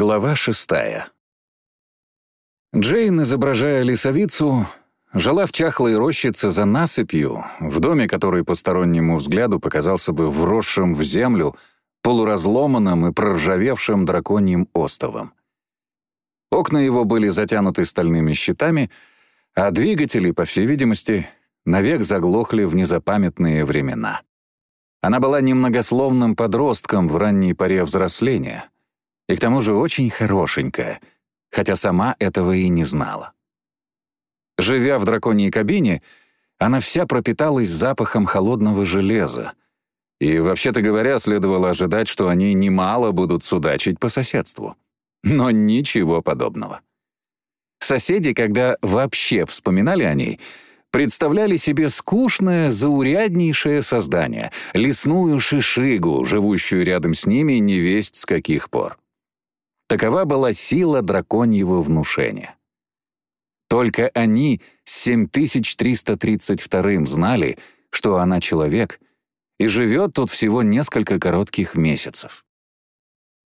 Глава шестая. Джейн, изображая лесовицу, жила в чахлой рощице за насыпью, в доме, который постороннему взгляду показался бы вросшим в землю, полуразломанным и проржавевшим драконьим остовом. Окна его были затянуты стальными щитами, а двигатели, по всей видимости, навек заглохли в незапамятные времена. Она была немногословным подростком в ранней поре взросления — и к тому же очень хорошенькая, хотя сама этого и не знала. Живя в драконьей кабине, она вся пропиталась запахом холодного железа, и, вообще-то говоря, следовало ожидать, что они немало будут судачить по соседству. Но ничего подобного. Соседи, когда вообще вспоминали о ней, представляли себе скучное, зауряднейшее создание, лесную шишигу, живущую рядом с ними невесть с каких пор. Такова была сила драконьего внушения. Только они с 7332 знали, что она человек, и живет тут всего несколько коротких месяцев.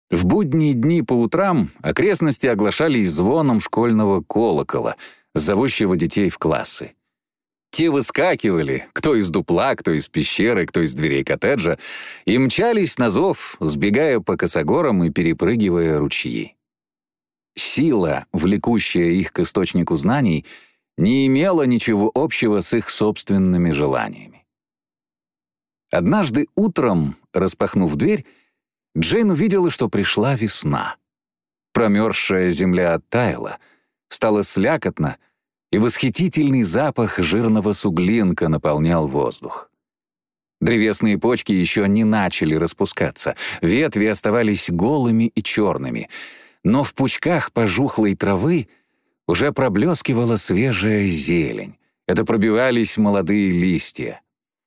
В будние дни по утрам окрестности оглашались звоном школьного колокола, зовущего детей в классы. Те выскакивали, кто из дупла, кто из пещеры, кто из дверей коттеджа, и мчались на зов, сбегая по косогорам и перепрыгивая ручьи. Сила, влекущая их к источнику знаний, не имела ничего общего с их собственными желаниями. Однажды утром, распахнув дверь, Джейн увидела, что пришла весна. Промерзшая земля оттаяла, стало слякотно — и восхитительный запах жирного суглинка наполнял воздух. Древесные почки еще не начали распускаться, ветви оставались голыми и черными, но в пучках пожухлой травы уже проблескивала свежая зелень. Это пробивались молодые листья.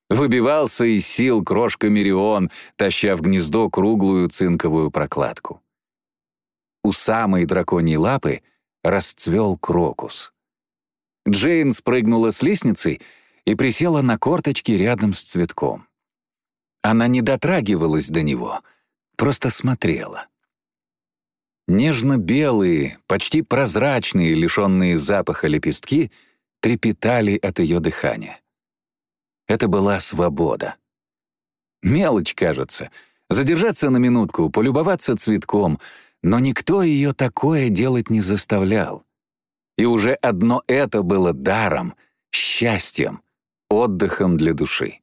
Выбивался из сил крошка Мирион, таща в гнездо круглую цинковую прокладку. У самой драконьей лапы расцвел крокус. Джейн спрыгнула с лестницы и присела на корточки рядом с цветком. Она не дотрагивалась до него, просто смотрела. Нежно-белые, почти прозрачные, лишенные запаха лепестки трепетали от ее дыхания. Это была свобода. Мелочь, кажется. Задержаться на минутку, полюбоваться цветком, но никто ее такое делать не заставлял. И уже одно это было даром, счастьем, отдыхом для души.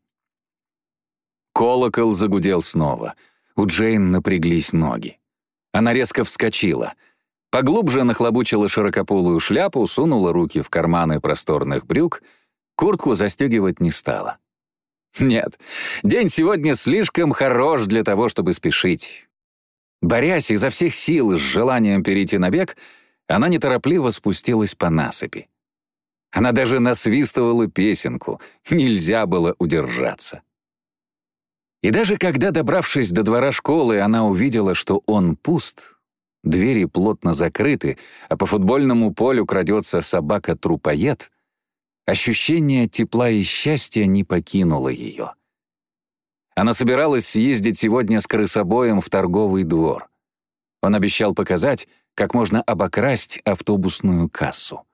Колокол загудел снова. У Джейн напряглись ноги. Она резко вскочила. Поглубже нахлобучила широкополую шляпу, сунула руки в карманы просторных брюк, куртку застегивать не стала. Нет, день сегодня слишком хорош для того, чтобы спешить. Борясь изо всех сил с желанием перейти на бег, она неторопливо спустилась по насыпи. Она даже насвистывала песенку, нельзя было удержаться. И даже когда, добравшись до двора школы, она увидела, что он пуст, двери плотно закрыты, а по футбольному полю крадется собака-трупоед, ощущение тепла и счастья не покинуло ее. Она собиралась съездить сегодня с крысобоем в торговый двор. Он обещал показать, как можно обокрасть автобусную кассу.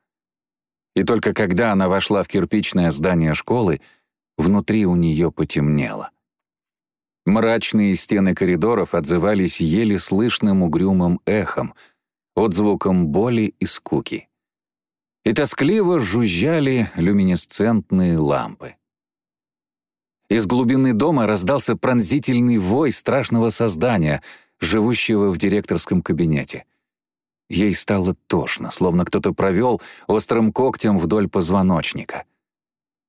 И только когда она вошла в кирпичное здание школы, внутри у нее потемнело. Мрачные стены коридоров отзывались еле слышным угрюмым эхом, отзвуком боли и скуки. И тоскливо жужжали люминесцентные лампы. Из глубины дома раздался пронзительный вой страшного создания, живущего в директорском кабинете — Ей стало тошно, словно кто-то провел острым когтем вдоль позвоночника.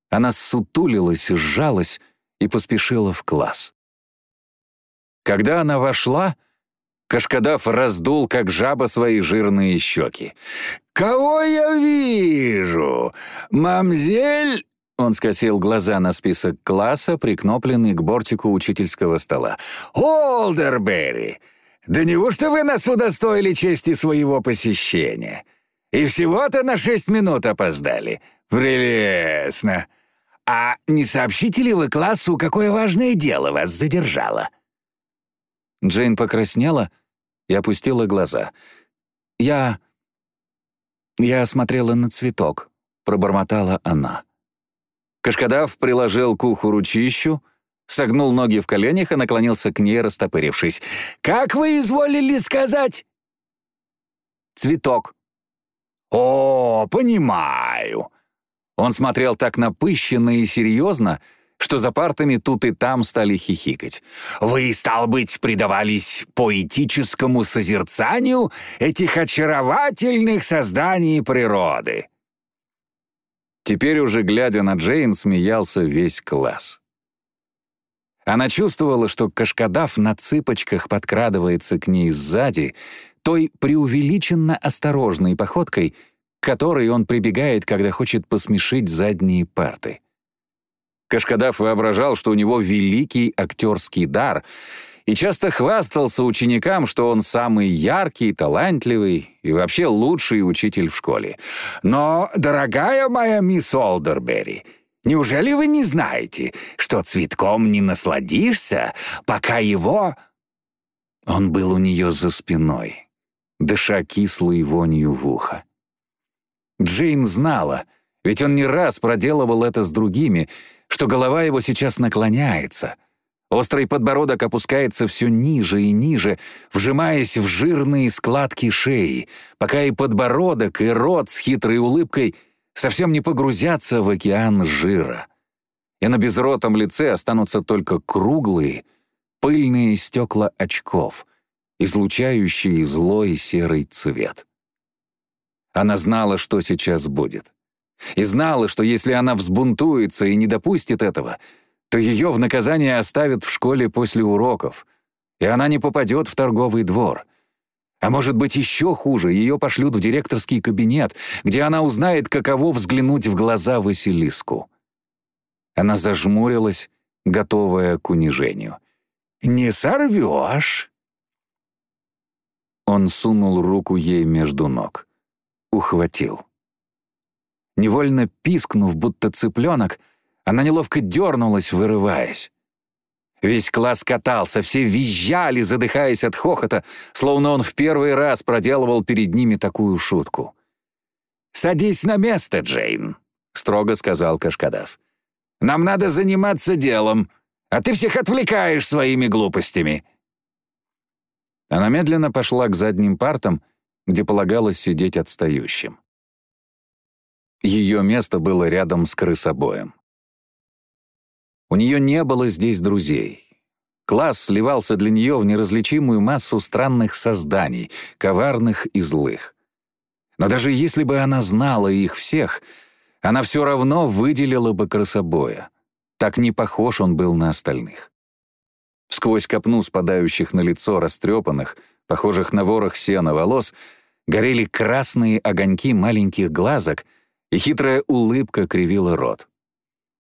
Она сутулилась, сжалась и поспешила в класс. Когда она вошла, Кашкадав раздул, как жаба, свои жирные щеки. «Кого я вижу? Мамзель...» Он скосил глаза на список класса, прикнопленный к бортику учительского стола. «Олдерберри! Да неужто вы нас удостоили чести своего посещения? И всего-то на шесть минут опоздали. Прелестно. А не сообщите ли вы классу, какое важное дело вас задержало?» Джейн покраснела, и опустила глаза. «Я... я смотрела на цветок», — пробормотала она. Кашкадав приложил к уху ручищу, согнул ноги в коленях и наклонился к ней, растопырившись. «Как вы изволили сказать?» «Цветок». «О, понимаю». Он смотрел так напыщенно и серьезно, что за партами тут и там стали хихикать. «Вы, стал быть, предавались поэтическому созерцанию этих очаровательных созданий природы?» Теперь уже, глядя на Джейн, смеялся весь класс. Она чувствовала, что Кашкадав на цыпочках подкрадывается к ней сзади, той преувеличенно осторожной походкой, к которой он прибегает, когда хочет посмешить задние парты. Кашкадав воображал, что у него великий актерский дар, и часто хвастался ученикам, что он самый яркий, талантливый и вообще лучший учитель в школе. «Но, дорогая моя мисс Олдерберри, неужели вы не знаете, что цветком не насладишься, пока его...» Он был у нее за спиной, дыша кислой вонью в ухо. Джейн знала, ведь он не раз проделывал это с другими, что голова его сейчас наклоняется — Острый подбородок опускается все ниже и ниже, вжимаясь в жирные складки шеи, пока и подбородок, и рот с хитрой улыбкой совсем не погрузятся в океан жира. И на безротом лице останутся только круглые, пыльные стекла очков, излучающие злой серый цвет. Она знала, что сейчас будет. И знала, что если она взбунтуется и не допустит этого — то ее в наказание оставят в школе после уроков, и она не попадет в торговый двор. А может быть, еще хуже, ее пошлют в директорский кабинет, где она узнает, каково взглянуть в глаза Василиску. Она зажмурилась, готовая к унижению. «Не сорвешь!» Он сунул руку ей между ног. Ухватил. Невольно пискнув, будто цыпленок, она неловко дернулась, вырываясь. Весь класс катался, все визжали, задыхаясь от хохота, словно он в первый раз проделывал перед ними такую шутку. «Садись на место, Джейн», — строго сказал Кашкадав. «Нам надо заниматься делом, а ты всех отвлекаешь своими глупостями». Она медленно пошла к задним партам, где полагалось сидеть отстающим. Ее место было рядом с крысобоем. У нее не было здесь друзей. Класс сливался для нее в неразличимую массу странных созданий, коварных и злых. Но даже если бы она знала их всех, она все равно выделила бы красобоя. Так не похож он был на остальных. Сквозь копну спадающих на лицо растрепанных, похожих на ворох сена волос, горели красные огоньки маленьких глазок, и хитрая улыбка кривила рот.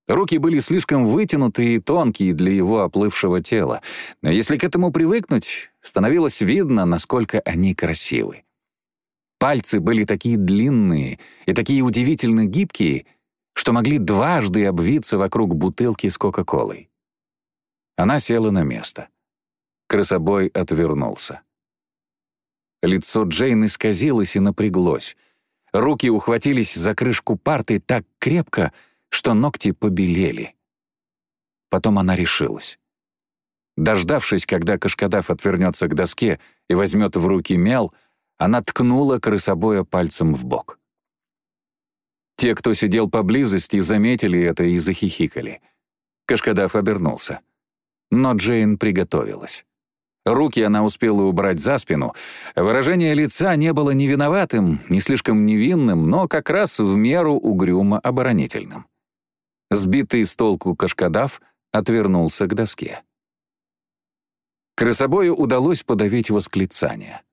Руки были слишком вытянутые и тонкие для его оплывшего тела, но если к этому привыкнуть, становилось видно, насколько они красивы. Пальцы были такие длинные и такие удивительно гибкие, что могли дважды обвиться вокруг бутылки с Кока-Колой. Она села на место. Красобой отвернулся. Лицо Джейн исказилось и напряглось. Руки ухватились за крышку парты так крепко, что ногти побелели. Потом она решилась. Дождавшись, когда Кашкадав отвернется к доске и возьмет в руки мел, она ткнула крысобоя пальцем в бок. Те, кто сидел поблизости, заметили это и захихикали. Кашкадав обернулся. Но Джейн приготовилась. Руки она успела убрать за спину. Выражение лица не было ни виноватым, ни слишком невинным, но как раз в меру угрюмо оборонительным. Сбитый с толку кашкадав отвернулся к доске. Крысобою удалось подавить восклицание.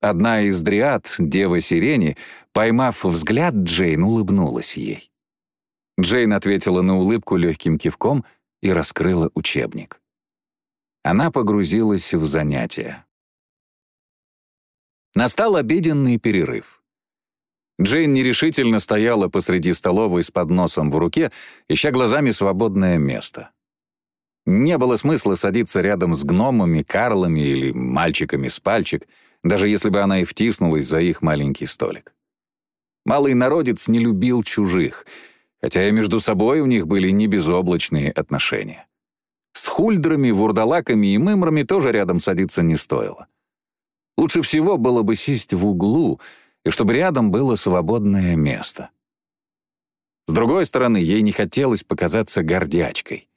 Одна из дриад, дева сирени, поймав взгляд, Джейн улыбнулась ей. Джейн ответила на улыбку легким кивком и раскрыла учебник. Она погрузилась в занятия. Настал обеденный перерыв. Джейн нерешительно стояла посреди столовой с подносом в руке, ища глазами свободное место. Не было смысла садиться рядом с гномами, карлами или мальчиками с пальчик, даже если бы она и втиснулась за их маленький столик. Малый народец не любил чужих, хотя и между собой у них были не безоблачные отношения. С хульдрами, вурдалаками и мымрами тоже рядом садиться не стоило. Лучше всего было бы сесть в углу, и чтобы рядом было свободное место. С другой стороны, ей не хотелось показаться гордячкой.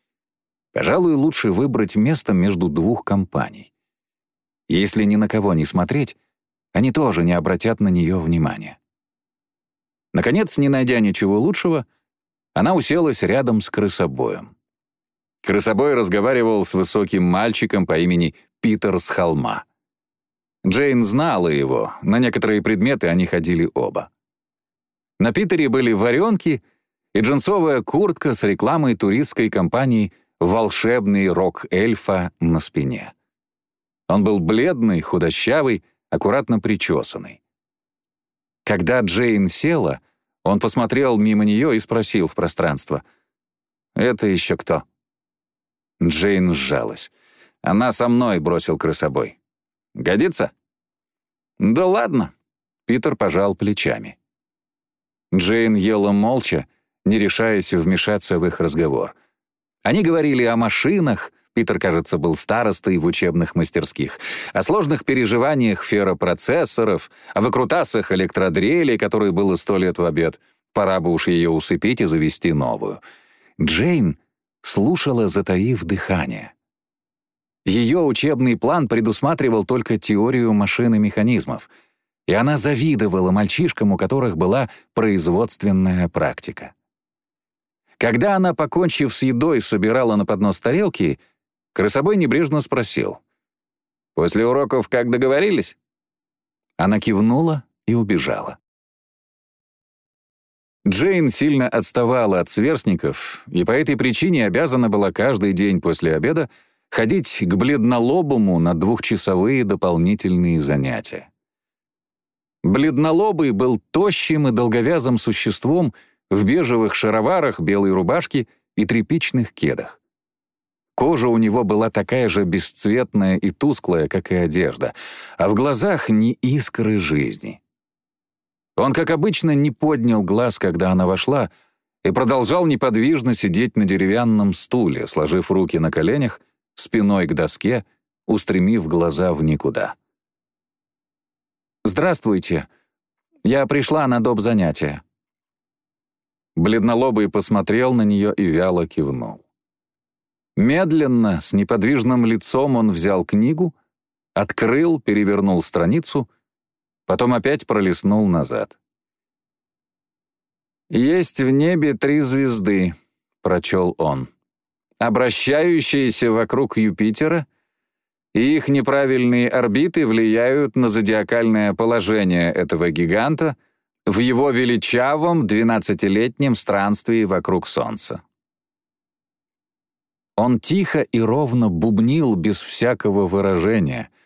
Пожалуй, лучше выбрать место между двух компаний. Если ни на кого не смотреть, они тоже не обратят на нее внимания. Наконец, не найдя ничего лучшего, она уселась рядом с крысобоем. Крысобой разговаривал с высоким мальчиком по имени Питер с холма. Джейн знала его, на некоторые предметы они ходили оба. На Питере были варенки и джинсовая куртка с рекламой туристской компании «Волшебный рок эльфа» на спине. Он был бледный, худощавый, аккуратно причесанный. Когда Джейн села, он посмотрел мимо нее и спросил в пространство. «Это еще кто?» Джейн сжалась. «Она со мной», — бросил крысобой. «Годится?» «Да ладно», — Питер пожал плечами. Джейн ела молча, не решаясь вмешаться в их разговор. Они говорили о машинах, Питер, кажется, был старостой в учебных мастерских, о сложных переживаниях ферропроцессоров, о выкрутасах электродрели, которой было сто лет в обед. Пора бы уж ее усыпить и завести новую. Джейн слушала, затаив дыхание. Ее учебный план предусматривал только теорию машин и механизмов, и она завидовала мальчишкам, у которых была производственная практика. Когда она, покончив с едой, собирала на поднос тарелки, крысобой небрежно спросил. «После уроков как договорились?» Она кивнула и убежала. Джейн сильно отставала от сверстников и по этой причине обязана была каждый день после обеда ходить к бледнолобому на двухчасовые дополнительные занятия. Бледнолобый был тощим и долговязым существом в бежевых шароварах, белой рубашке и тряпичных кедах. Кожа у него была такая же бесцветная и тусклая, как и одежда, а в глазах ни искры жизни. Он, как обычно, не поднял глаз, когда она вошла, и продолжал неподвижно сидеть на деревянном стуле, сложив руки на коленях, спиной к доске, устремив глаза в никуда. «Здравствуйте. Я пришла на доп. занятия». Бледнолобый посмотрел на нее и вяло кивнул. Медленно, с неподвижным лицом он взял книгу, открыл, перевернул страницу — потом опять пролистнул назад. «Есть в небе три звезды», — прочел он, «обращающиеся вокруг Юпитера, и их неправильные орбиты влияют на зодиакальное положение этого гиганта в его величавом двенадцатилетнем странствии вокруг Солнца». Он тихо и ровно бубнил без всякого выражения —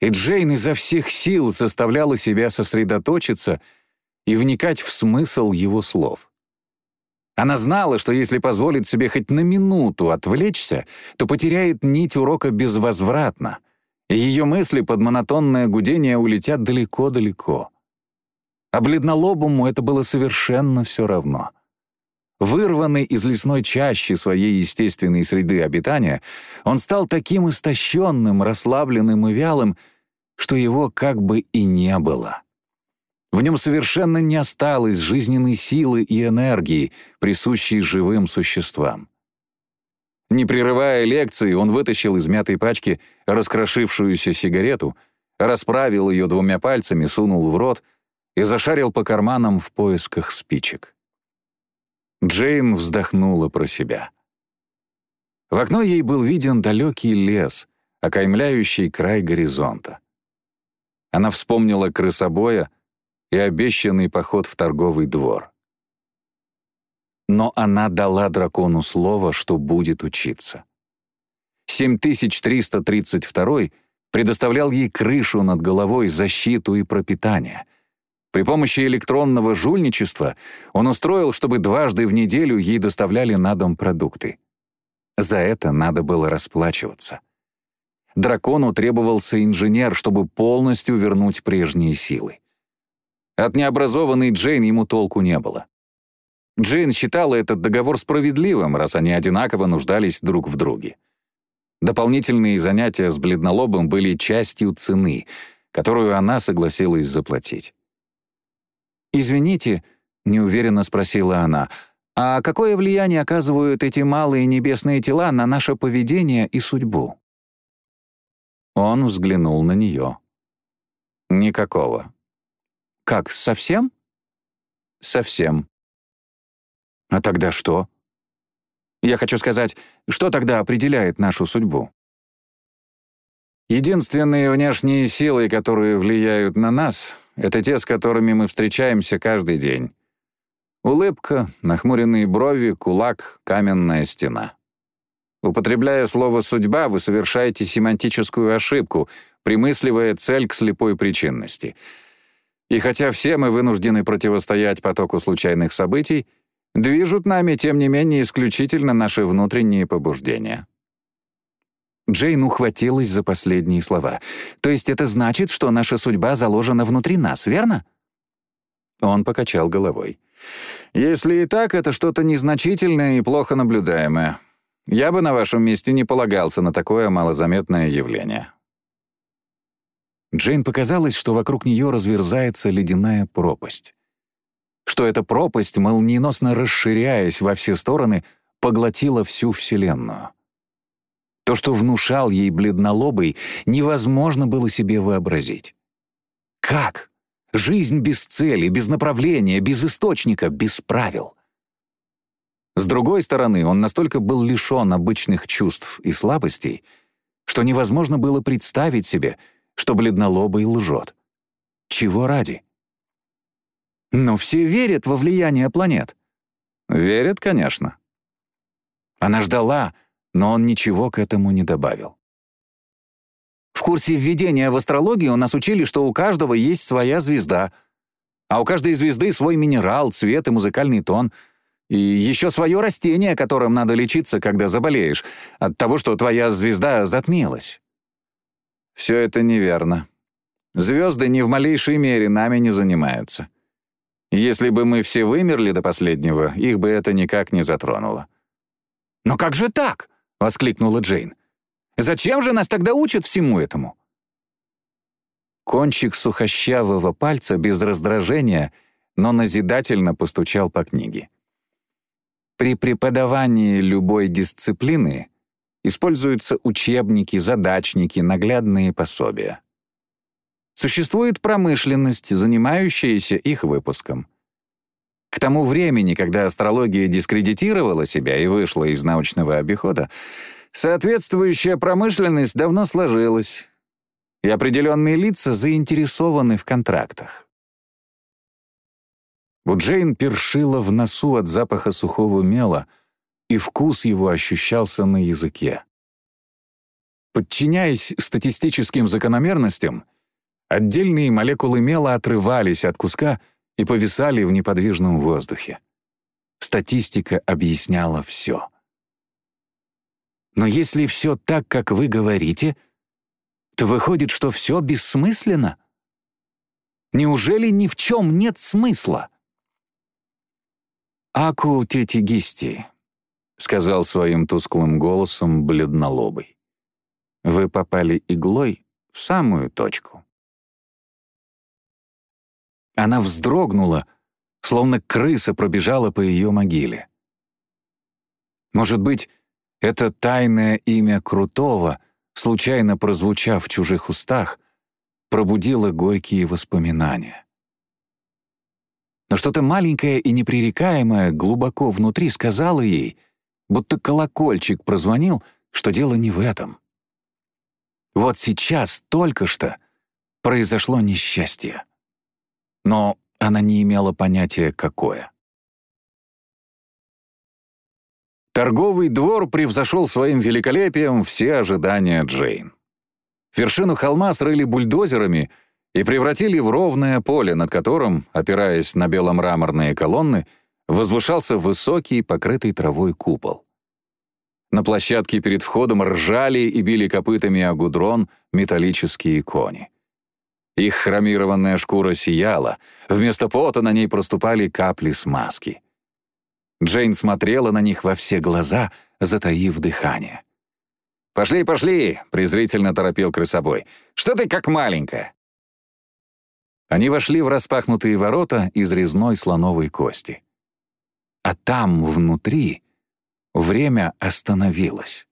и Джейн изо всех сил заставляла себя сосредоточиться и вникать в смысл его слов. Она знала, что если позволит себе хоть на минуту отвлечься, то потеряет нить урока безвозвратно, ее мысли под монотонное гудение улетят далеко-далеко. А бледнолобому это было совершенно все равно. Вырванный из лесной чащи своей естественной среды обитания, он стал таким истощенным, расслабленным и вялым, что его как бы и не было. В нем совершенно не осталось жизненной силы и энергии, присущей живым существам. Не прерывая лекции, он вытащил из мятой пачки раскрошившуюся сигарету, расправил ее двумя пальцами, сунул в рот и зашарил по карманам в поисках спичек. Джейн вздохнула про себя. В окно ей был виден далекий лес, окаймляющий край горизонта. Она вспомнила крысобоя и обещанный поход в торговый двор. Но она дала дракону слово, что будет учиться. 7332 предоставлял ей крышу над головой, защиту и пропитание — при помощи электронного жульничества он устроил, чтобы дважды в неделю ей доставляли на дом продукты. За это надо было расплачиваться. Дракону требовался инженер, чтобы полностью вернуть прежние силы. От необразованной Джейн ему толку не было. Джейн считала этот договор справедливым, раз они одинаково нуждались друг в друге. Дополнительные занятия с бледнолобом были частью цены, которую она согласилась заплатить. «Извините», — неуверенно спросила она, «а какое влияние оказывают эти малые небесные тела на наше поведение и судьбу?» Он взглянул на нее. «Никакого». «Как, совсем?» «Совсем». «А тогда что?» «Я хочу сказать, что тогда определяет нашу судьбу?» Единственные внешние силы, которые влияют на нас, это те, с которыми мы встречаемся каждый день. Улыбка, нахмуренные брови, кулак, каменная стена. Употребляя слово «судьба», вы совершаете семантическую ошибку, примысливая цель к слепой причинности. И хотя все мы вынуждены противостоять потоку случайных событий, движут нами, тем не менее, исключительно наши внутренние побуждения. Джейн ухватилась за последние слова. «То есть это значит, что наша судьба заложена внутри нас, верно?» Он покачал головой. «Если и так, это что-то незначительное и плохо наблюдаемое. Я бы на вашем месте не полагался на такое малозаметное явление». Джейн показалось, что вокруг нее разверзается ледяная пропасть. Что эта пропасть, молниеносно расширяясь во все стороны, поглотила всю Вселенную. То, что внушал ей бледнолобый, невозможно было себе вообразить. Как? Жизнь без цели, без направления, без источника, без правил. С другой стороны, он настолько был лишен обычных чувств и слабостей, что невозможно было представить себе, что бледнолобый лжет. Чего ради? Но все верят во влияние планет. Верят, конечно. Она ждала, но он ничего к этому не добавил. В курсе введения в астрологию нас учили, что у каждого есть своя звезда, а у каждой звезды свой минерал, цвет и музыкальный тон, и еще свое растение, которым надо лечиться, когда заболеешь, от того, что твоя звезда затмилась. Все это неверно. Звезды ни в малейшей мере нами не занимаются. Если бы мы все вымерли до последнего, их бы это никак не затронуло. «Но как же так?» — воскликнула Джейн. «Зачем же нас тогда учат всему этому?» Кончик сухощавого пальца без раздражения, но назидательно постучал по книге. При преподавании любой дисциплины используются учебники, задачники, наглядные пособия. Существует промышленность, занимающаяся их выпуском. К тому времени, когда астрология дискредитировала себя и вышла из научного обихода, соответствующая промышленность давно сложилась, и определенные лица заинтересованы в контрактах. У Джейн першила в носу от запаха сухого мела, и вкус его ощущался на языке. Подчиняясь статистическим закономерностям, отдельные молекулы мела отрывались от куска — и повисали в неподвижном воздухе. Статистика объясняла все. Но если все так, как вы говорите, то выходит, что все бессмысленно? Неужели ни в чем нет смысла? «Аку тетигисти», — сказал своим тусклым голосом бледнолобый. «Вы попали иглой в самую точку». Она вздрогнула, словно крыса пробежала по ее могиле. Может быть, это тайное имя Крутого, случайно прозвучав в чужих устах, пробудило горькие воспоминания. Но что-то маленькое и непререкаемое глубоко внутри сказало ей, будто колокольчик прозвонил, что дело не в этом. Вот сейчас, только что, произошло несчастье но она не имела понятия, какое. Торговый двор превзошел своим великолепием все ожидания Джейн. Вершину холма срыли бульдозерами и превратили в ровное поле, над которым, опираясь на беломраморные колонны, возвышался высокий, покрытый травой купол. На площадке перед входом ржали и били копытами о гудрон металлические кони. Их хромированная шкура сияла, вместо пота на ней проступали капли смазки. Джейн смотрела на них во все глаза, затаив дыхание. «Пошли, пошли!» — презрительно торопил крысобой. «Что ты как маленькая?» Они вошли в распахнутые ворота из резной слоновой кости. А там, внутри, время остановилось.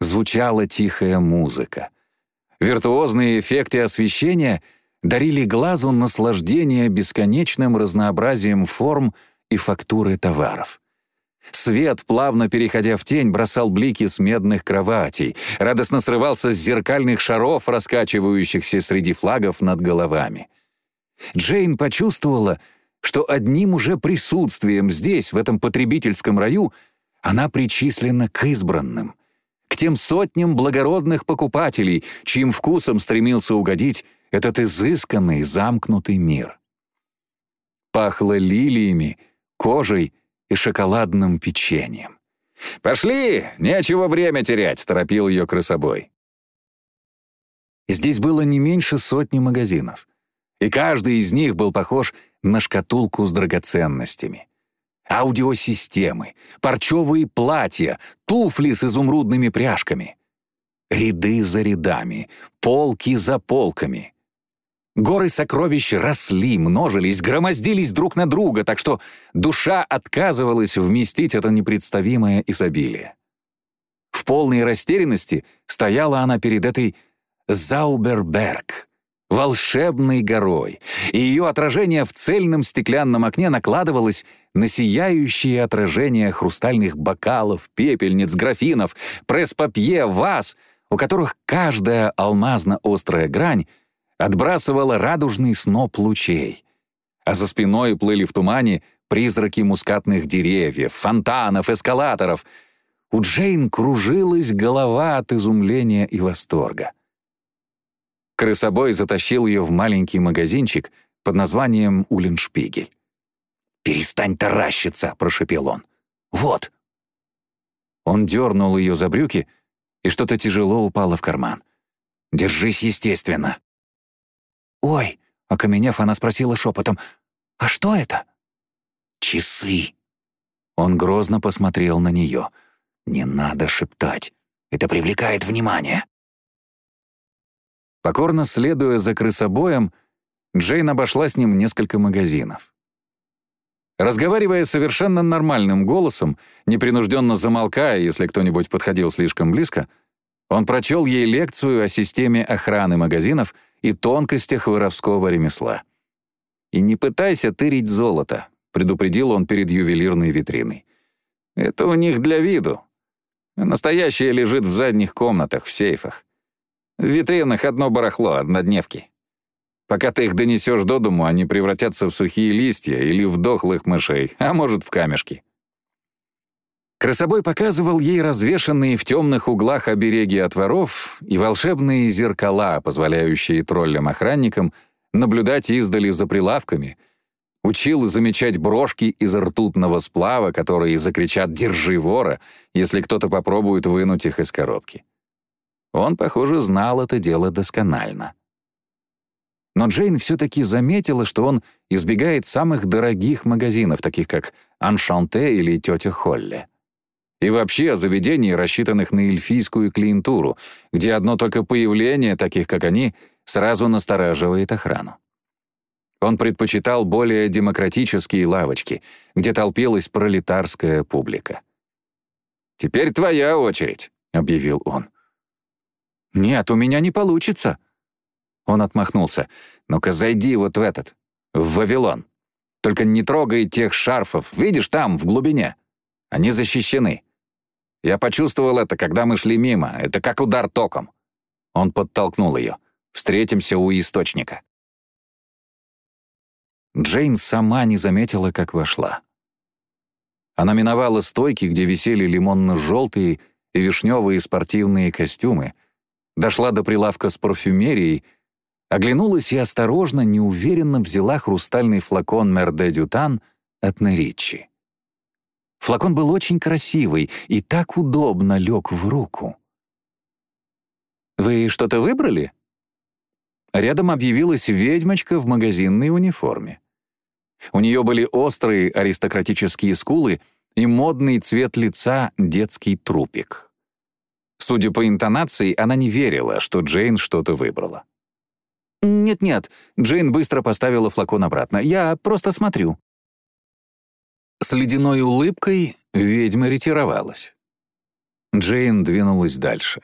Звучала тихая музыка. Виртуозные эффекты освещения дарили глазу наслаждение бесконечным разнообразием форм и фактуры товаров. Свет, плавно переходя в тень, бросал блики с медных кроватей, радостно срывался с зеркальных шаров, раскачивающихся среди флагов над головами. Джейн почувствовала, что одним уже присутствием здесь, в этом потребительском раю, она причислена к избранным, к тем сотням благородных покупателей, чьим вкусом стремился угодить этот изысканный, замкнутый мир. Пахло лилиями, кожей и шоколадным печеньем. «Пошли! Нечего время терять!» — торопил ее крысобой. Здесь было не меньше сотни магазинов, и каждый из них был похож на шкатулку с драгоценностями. Аудиосистемы, парчевые платья, туфли с изумрудными пряжками. Ряды за рядами, полки за полками. Горы сокровищ росли, множились, громоздились друг на друга, так что душа отказывалась вместить это непредставимое изобилие. В полной растерянности стояла она перед этой Зауберберг, волшебной горой, и ее отражение в цельном стеклянном окне накладывалось на сияющие отражения хрустальных бокалов, пепельниц, графинов, пресс-папье, ваз, у которых каждая алмазно-острая грань отбрасывала радужный сноп лучей, а за спиной плыли в тумане призраки мускатных деревьев, фонтанов, эскалаторов. У Джейн кружилась голова от изумления и восторга. Крысобой затащил ее в маленький магазинчик под названием «Уллиншпигель». «Перестань таращиться!» — прошепел он. «Вот!» Он дернул ее за брюки, и что-то тяжело упало в карман. «Держись естественно!» «Ой!» — окаменев, она спросила шепотом. «А что это?» «Часы!» Он грозно посмотрел на нее. «Не надо шептать. Это привлекает внимание». Покорно следуя за крысобоем, Джейн обошла с ним несколько магазинов. Разговаривая совершенно нормальным голосом, непринужденно замолкая, если кто-нибудь подходил слишком близко, он прочел ей лекцию о системе охраны магазинов — и тонкостях воровского ремесла. «И не пытайся тырить золото», — предупредил он перед ювелирной витриной. «Это у них для виду. Настоящее лежит в задних комнатах, в сейфах. В витринах одно барахло, однодневки. Пока ты их донесешь до дому, они превратятся в сухие листья или в дохлых мышей, а может, в камешки». Красобой показывал ей развешанные в темных углах обереги от воров и волшебные зеркала, позволяющие троллям-охранникам наблюдать издали за прилавками, учил замечать брошки из ртутного сплава, которые закричат «Держи вора!», если кто-то попробует вынуть их из коробки. Он, похоже, знал это дело досконально. Но Джейн все-таки заметила, что он избегает самых дорогих магазинов, таких как «Аншанте» или «Тетя Холли». И вообще о заведении, рассчитанных на эльфийскую клиентуру, где одно только появление таких, как они, сразу настораживает охрану. Он предпочитал более демократические лавочки, где толпилась пролетарская публика. «Теперь твоя очередь», — объявил он. «Нет, у меня не получится». Он отмахнулся. «Ну-ка, зайди вот в этот, в Вавилон. Только не трогай тех шарфов, видишь, там, в глубине. Они защищены. Я почувствовал это, когда мы шли мимо. Это как удар током. Он подтолкнул ее. Встретимся у источника. Джейн сама не заметила, как вошла. Она миновала стойки, где висели лимонно-желтые и вишневые спортивные костюмы, дошла до прилавка с парфюмерией, оглянулась и осторожно, неуверенно взяла хрустальный флакон Мерде Дютан от Неричи. Флакон был очень красивый и так удобно лег в руку. «Вы что-то выбрали?» Рядом объявилась ведьмочка в магазинной униформе. У нее были острые аристократические скулы и модный цвет лица детский трупик. Судя по интонации, она не верила, что Джейн что-то выбрала. «Нет-нет», — Джейн быстро поставила флакон обратно. «Я просто смотрю». С ледяной улыбкой ведьма ретировалась. Джейн двинулась дальше.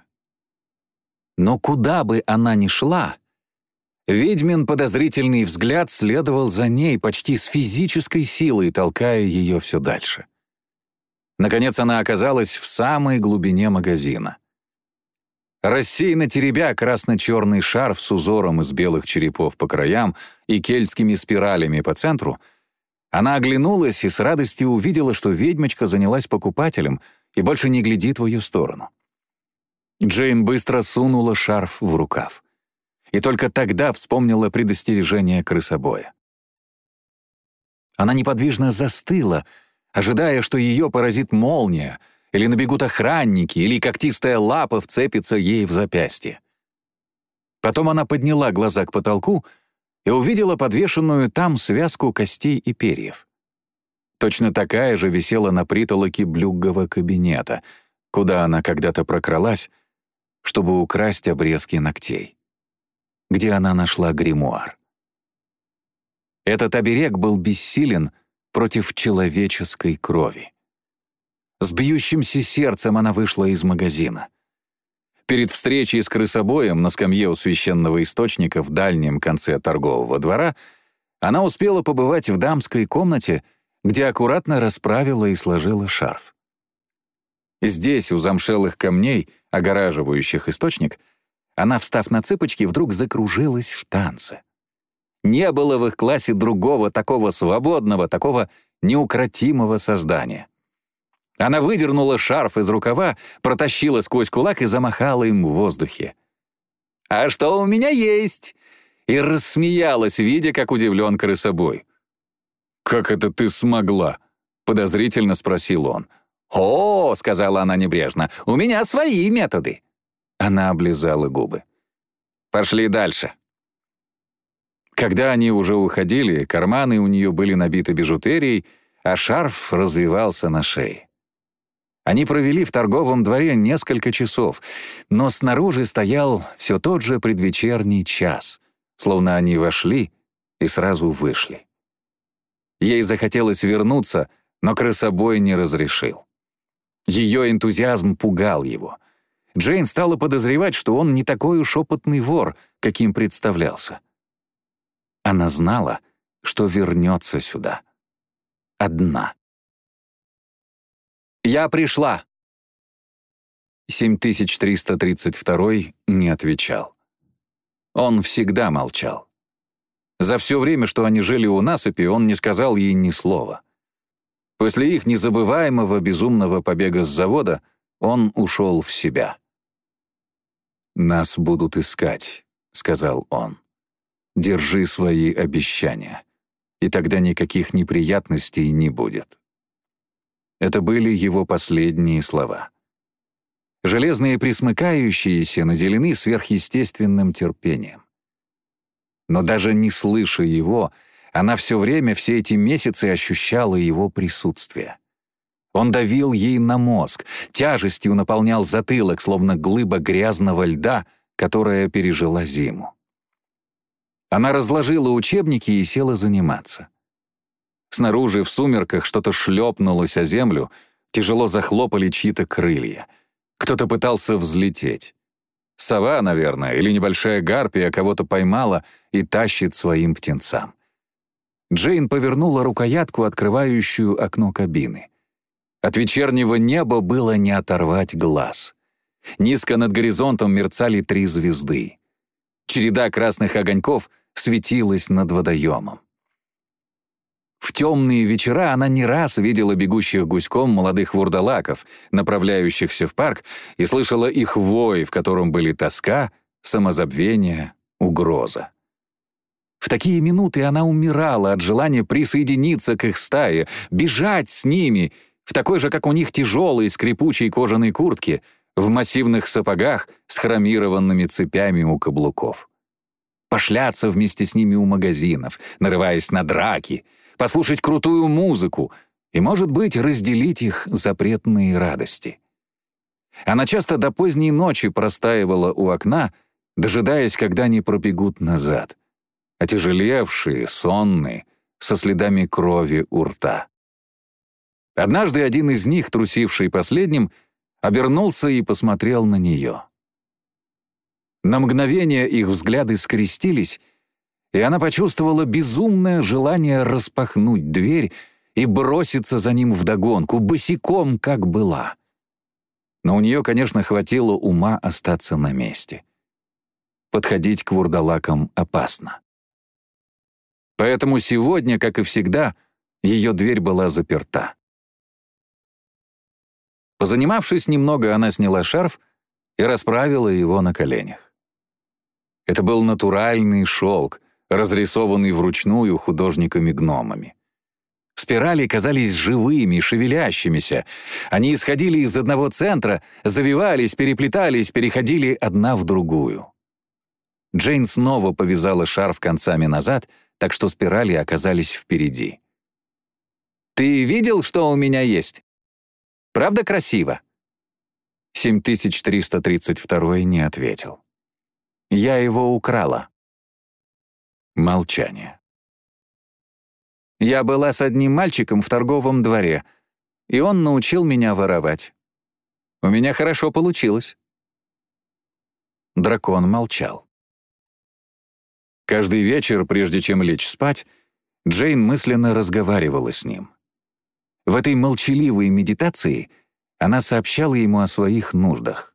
Но куда бы она ни шла, ведьмин подозрительный взгляд следовал за ней почти с физической силой, толкая ее все дальше. Наконец она оказалась в самой глубине магазина. Рассеянно теребя красно-черный шарф с узором из белых черепов по краям и кельтскими спиралями по центру, она оглянулась и с радостью увидела, что ведьмочка занялась покупателем и больше не глядит в ее сторону. Джейн быстро сунула шарф в рукав. И только тогда вспомнила предостережение крысобоя. Она неподвижно застыла, ожидая, что ее поразит молния — или набегут охранники, или когтистая лапа вцепится ей в запястье. Потом она подняла глаза к потолку и увидела подвешенную там связку костей и перьев. Точно такая же висела на притолоке блюггового кабинета, куда она когда-то прокралась, чтобы украсть обрезки ногтей. Где она нашла гримуар. Этот оберег был бессилен против человеческой крови. С бьющимся сердцем она вышла из магазина. Перед встречей с крысобоем на скамье у священного источника в дальнем конце торгового двора она успела побывать в дамской комнате, где аккуратно расправила и сложила шарф. Здесь, у замшелых камней, огораживающих источник, она, встав на цыпочки, вдруг закружилась в танце. Не было в их классе другого такого свободного, такого неукротимого создания. Она выдернула шарф из рукава, протащила сквозь кулак и замахала им в воздухе. «А что у меня есть?» И рассмеялась, видя, как удивлен крысобой. «Как это ты смогла?» — подозрительно спросил он. «О!» — сказала она небрежно. «У меня свои методы». Она облизала губы. «Пошли дальше». Когда они уже уходили, карманы у нее были набиты бижутерией, а шарф развивался на шее. Они провели в торговом дворе несколько часов, но снаружи стоял все тот же предвечерний час, словно они вошли и сразу вышли. Ей захотелось вернуться, но крысобой не разрешил. Ее энтузиазм пугал его. Джейн стала подозревать, что он не такой уж опытный вор, каким представлялся. Она знала, что вернется сюда. Одна. «Я пришла!» 7332 не отвечал. Он всегда молчал. За все время, что они жили у насыпи, он не сказал ей ни слова. После их незабываемого безумного побега с завода он ушел в себя. «Нас будут искать», — сказал он. «Держи свои обещания, и тогда никаких неприятностей не будет». Это были его последние слова. Железные присмыкающиеся наделены сверхъестественным терпением. Но даже не слыша его, она все время, все эти месяцы ощущала его присутствие. Он давил ей на мозг, тяжестью наполнял затылок, словно глыба грязного льда, которая пережила зиму. Она разложила учебники и села заниматься. Снаружи в сумерках что-то шлепнулось о землю, тяжело захлопали чьи-то крылья. Кто-то пытался взлететь. Сова, наверное, или небольшая гарпия кого-то поймала и тащит своим птенцам. Джейн повернула рукоятку, открывающую окно кабины. От вечернего неба было не оторвать глаз. Низко над горизонтом мерцали три звезды. Череда красных огоньков светилась над водоемом. В темные вечера она не раз видела бегущих гуськом молодых вурдалаков, направляющихся в парк, и слышала их вой, в котором были тоска, самозабвение, угроза. В такие минуты она умирала от желания присоединиться к их стае, бежать с ними, в такой же, как у них, тяжелой скрипучей кожаной куртке, в массивных сапогах с хромированными цепями у каблуков. Пошляться вместе с ними у магазинов, нарываясь на драки, послушать крутую музыку и, может быть, разделить их запретные радости. Она часто до поздней ночи простаивала у окна, дожидаясь, когда они пробегут назад. Отяжелевшие, сонные, со следами крови у рта. Однажды один из них, трусивший последним, обернулся и посмотрел на нее. На мгновение их взгляды скрестились, и она почувствовала безумное желание распахнуть дверь и броситься за ним вдогонку, босиком, как была. Но у нее, конечно, хватило ума остаться на месте. Подходить к вурдалакам опасно. Поэтому сегодня, как и всегда, ее дверь была заперта. Позанимавшись немного, она сняла шарф и расправила его на коленях. Это был натуральный шелк, разрисованный вручную художниками-гномами. Спирали казались живыми, шевелящимися. Они исходили из одного центра, завивались, переплетались, переходили одна в другую. Джейн снова повязала шарф концами назад, так что спирали оказались впереди. «Ты видел, что у меня есть? Правда красиво?» 7332 не ответил. «Я его украла». Молчание. Я была с одним мальчиком в торговом дворе, и он научил меня воровать. У меня хорошо получилось. Дракон молчал. Каждый вечер, прежде чем лечь спать, Джейн мысленно разговаривала с ним. В этой молчаливой медитации она сообщала ему о своих нуждах.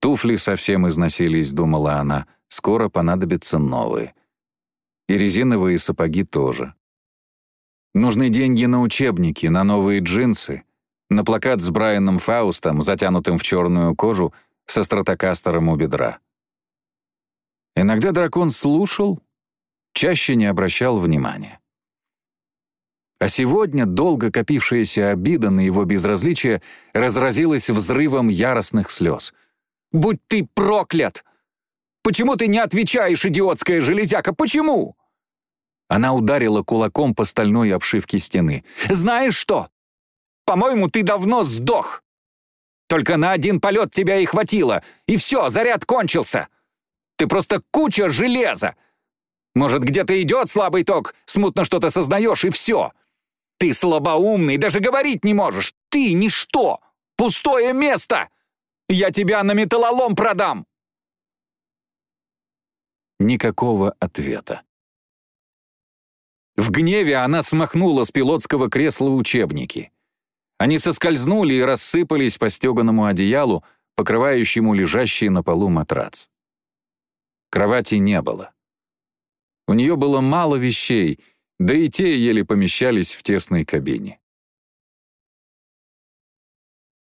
Туфли совсем износились, думала она, скоро понадобятся новые. И резиновые сапоги тоже. Нужны деньги на учебники, на новые джинсы, на плакат с Брайаном Фаустом, затянутым в черную кожу, со стратокастером у бедра. Иногда дракон слушал, чаще не обращал внимания. А сегодня долго копившаяся обида на его безразличие разразилась взрывом яростных слез. «Будь ты проклят! Почему ты не отвечаешь, идиотская железяка? Почему?» Она ударила кулаком по стальной обшивке стены. «Знаешь что? По-моему, ты давно сдох. Только на один полет тебя и хватило, и все, заряд кончился. Ты просто куча железа. Может, где-то идет слабый ток, смутно что-то сознаешь, и все. Ты слабоумный, даже говорить не можешь. Ты ничто. Пустое место. Я тебя на металлолом продам. Никакого ответа. В гневе она смахнула с пилотского кресла учебники. Они соскользнули и рассыпались по стеганому одеялу, покрывающему лежащий на полу матрац. Кровати не было. У нее было мало вещей, да и те еле помещались в тесной кабине.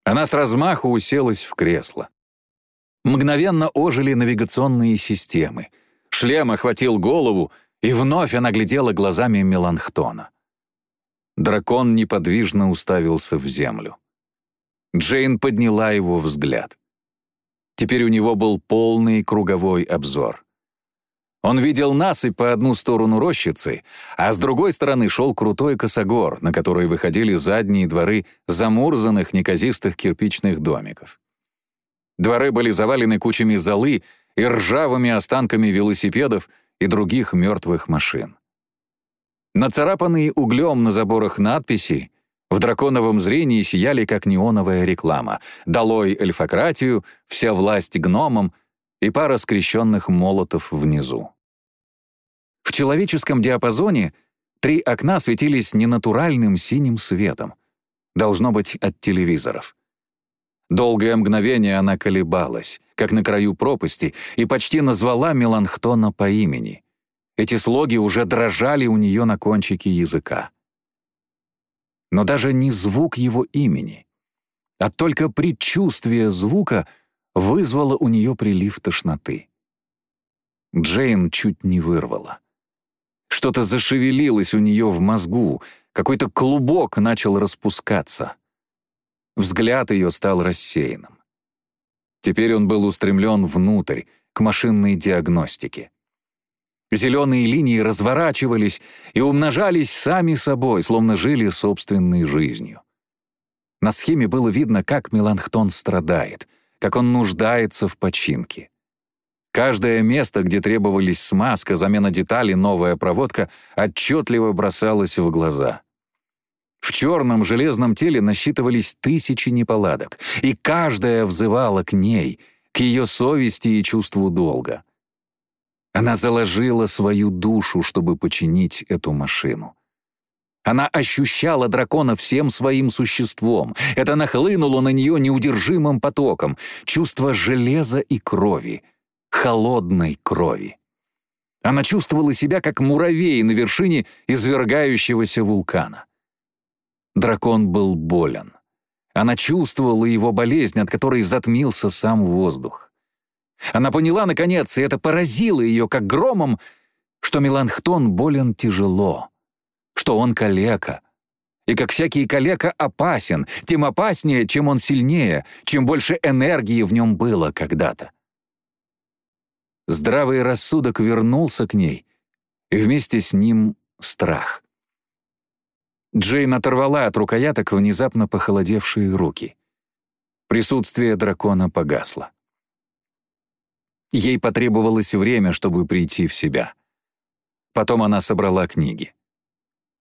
Она с размаху уселась в кресло. Мгновенно ожили навигационные системы. Шлем охватил голову, и вновь она глядела глазами Меланхтона. Дракон неподвижно уставился в землю. Джейн подняла его взгляд. Теперь у него был полный круговой обзор. Он видел насыпь по одну сторону рощицы, а с другой стороны шел крутой косогор, на который выходили задние дворы замурзанных неказистых кирпичных домиков. Дворы были завалены кучами золы и ржавыми останками велосипедов и других мертвых машин. Нацарапанные углем на заборах надписи в драконовом зрении сияли, как неоновая реклама. «Долой эльфократию», «Вся власть гномам» и пара скрещенных молотов внизу. В человеческом диапазоне три окна светились ненатуральным синим светом. Должно быть, от телевизоров. Долгое мгновение она колебалась, как на краю пропасти, и почти назвала Меланхтона по имени. Эти слоги уже дрожали у нее на кончике языка но даже не звук его имени, а только предчувствие звука вызвало у нее прилив тошноты. Джейн чуть не вырвала. Что-то зашевелилось у нее в мозгу, какой-то клубок начал распускаться. Взгляд ее стал рассеянным. Теперь он был устремлен внутрь, к машинной диагностике. Зеленые линии разворачивались и умножались сами собой, словно жили собственной жизнью. На схеме было видно, как Меланхтон страдает, как он нуждается в починке. Каждое место, где требовались смазка, замена деталей, новая проводка, отчетливо бросалось в глаза. В черном железном теле насчитывались тысячи неполадок, и каждая взывала к ней, к ее совести и чувству долга. Она заложила свою душу, чтобы починить эту машину. Она ощущала дракона всем своим существом. Это нахлынуло на нее неудержимым потоком. Чувство железа и крови. Холодной крови. Она чувствовала себя как муравей на вершине извергающегося вулкана. Дракон был болен. Она чувствовала его болезнь, от которой затмился сам воздух. Она поняла, наконец, и это поразило ее, как громом, что Меланхтон болен тяжело, что он калека, и как всякий калека опасен, тем опаснее, чем он сильнее, чем больше энергии в нем было когда-то. Здравый рассудок вернулся к ней, и вместе с ним страх. Джейн оторвала от рукояток внезапно похолодевшие руки. Присутствие дракона погасло. Ей потребовалось время, чтобы прийти в себя. Потом она собрала книги.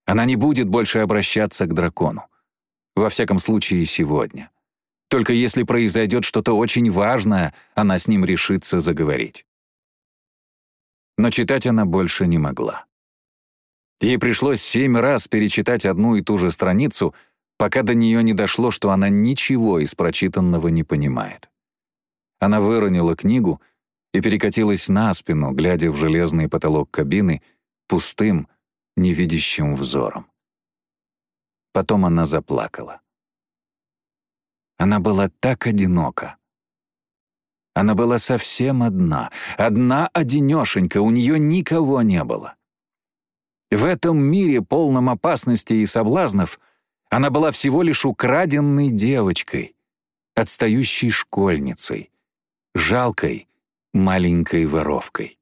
Она не будет больше обращаться к дракону. Во всяком случае, сегодня. Только если произойдет что-то очень важное, она с ним решится заговорить. Но читать она больше не могла. Ей пришлось семь раз перечитать одну и ту же страницу, пока до нее не дошло, что она ничего из прочитанного не понимает. Она выронила книгу и перекатилась на спину, глядя в железный потолок кабины пустым, невидящим взором. Потом она заплакала. Она была так одинока. Она была совсем одна, одна одинешенька, у нее никого не было. В этом мире, полном опасности и соблазнов, она была всего лишь украденной девочкой, отстающей школьницей, жалкой маленькой воровкой.